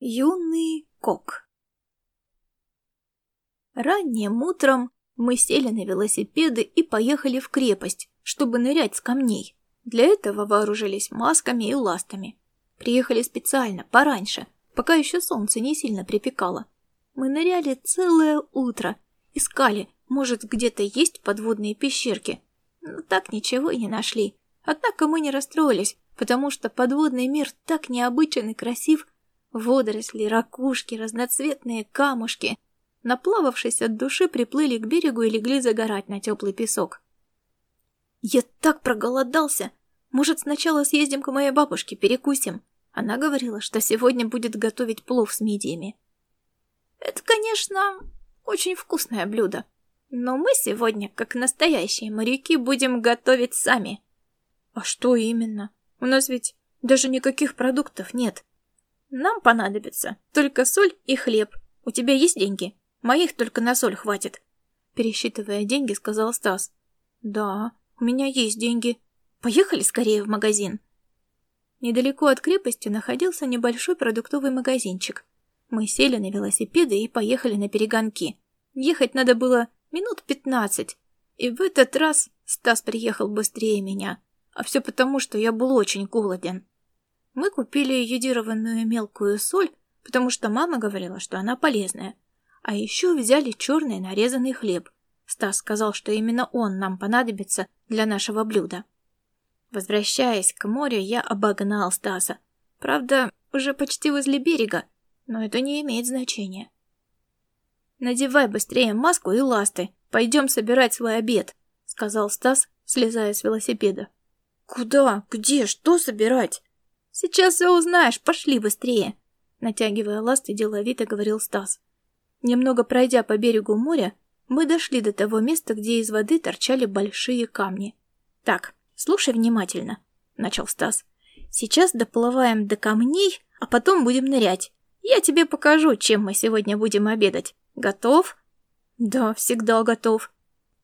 Юный кок Ранним утром мы сели на велосипеды и поехали в крепость, чтобы нырять с камней. Для этого вооружились масками и ластами. Приехали специально, пораньше, пока еще солнце не сильно припекало. Мы ныряли целое утро, искали, может, где-то есть подводные пещерки. Но так ничего и не нашли. Однако мы не расстроились, потому что подводный мир так необычен и красив. Водоросли, ракушки, разноцветные камушки. Наплававшись от души, приплыли к берегу и легли загорать на теплый песок. «Я так проголодался! Может, сначала съездим к моей бабушке, перекусим?» Она говорила, что сегодня будет готовить плов с мидиями. «Это, конечно, очень вкусное блюдо, но мы сегодня, как настоящие моряки, будем готовить сами». «А что именно?» У нас ведь даже никаких продуктов нет. Нам понадобится только соль и хлеб. У тебя есть деньги? Моих только на соль хватит. Пересчитывая деньги, сказал Стас. Да, у меня есть деньги. Поехали скорее в магазин. Недалеко от крепости находился небольшой продуктовый магазинчик. Мы сели на велосипеды и поехали на перегонки. Ехать надо было минут пятнадцать. И в этот раз Стас приехал быстрее меня а все потому, что я был очень голоден. Мы купили йодированную мелкую соль, потому что мама говорила, что она полезная. А еще взяли черный нарезанный хлеб. Стас сказал, что именно он нам понадобится для нашего блюда. Возвращаясь к морю, я обогнал Стаса. Правда, уже почти возле берега, но это не имеет значения. «Надевай быстрее маску и ласты, пойдем собирать свой обед», — сказал Стас, слезая с велосипеда. «Куда? Где? Что собирать?» «Сейчас все узнаешь, пошли быстрее!» Натягивая ласты, деловито говорил Стас. Немного пройдя по берегу моря, мы дошли до того места, где из воды торчали большие камни. «Так, слушай внимательно», — начал Стас. «Сейчас доплываем до камней, а потом будем нырять. Я тебе покажу, чем мы сегодня будем обедать. Готов?» «Да, всегда готов».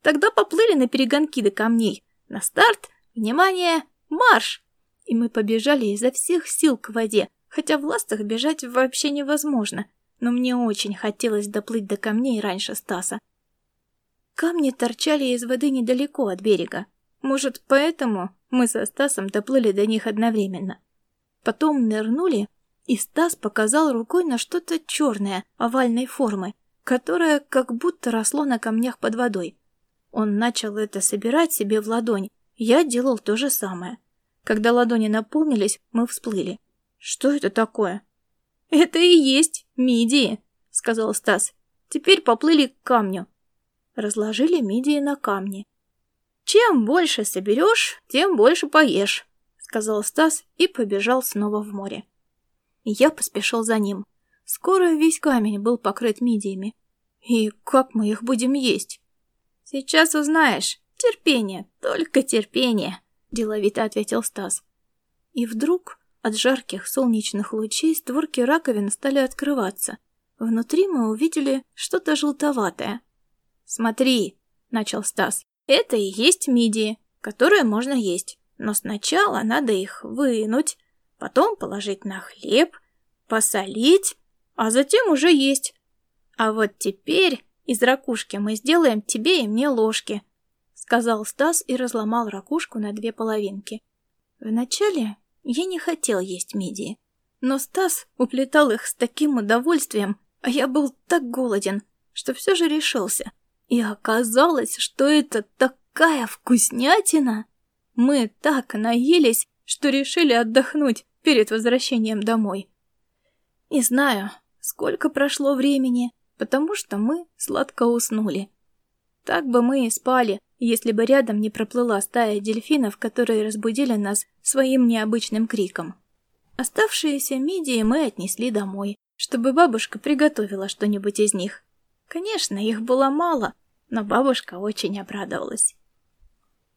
«Тогда поплыли на перегонки до камней. На старт «Внимание! Марш!» И мы побежали изо всех сил к воде, хотя в ластах бежать вообще невозможно, но мне очень хотелось доплыть до камней раньше Стаса. Камни торчали из воды недалеко от берега. Может, поэтому мы со Стасом доплыли до них одновременно. Потом нырнули, и Стас показал рукой на что-то черное, овальной формы, которое как будто росло на камнях под водой. Он начал это собирать себе в ладонь, я делал то же самое. Когда ладони наполнились, мы всплыли. Что это такое? Это и есть мидии, сказал Стас. Теперь поплыли к камню. Разложили мидии на камни. Чем больше соберешь, тем больше поешь, сказал Стас и побежал снова в море. Я поспешил за ним. Скоро весь камень был покрыт мидиями. И как мы их будем есть? Сейчас узнаешь. «Терпение, только терпение», — деловито ответил Стас. И вдруг от жарких солнечных лучей створки раковин стали открываться. Внутри мы увидели что-то желтоватое. «Смотри», — начал Стас, — «это и есть мидии, которые можно есть. Но сначала надо их вынуть, потом положить на хлеб, посолить, а затем уже есть. А вот теперь из ракушки мы сделаем тебе и мне ложки, сказал Стас и разломал ракушку на две половинки. Вначале я не хотел есть мидии, но Стас уплетал их с таким удовольствием, а я был так голоден, что все же решился. И оказалось, что это такая вкуснятина! Мы так наелись, что решили отдохнуть перед возвращением домой. Не знаю, сколько прошло времени, потому что мы сладко уснули. Так бы мы и спали, если бы рядом не проплыла стая дельфинов, которые разбудили нас своим необычным криком. Оставшиеся мидии мы отнесли домой, чтобы бабушка приготовила что-нибудь из них. Конечно, их было мало, но бабушка очень обрадовалась.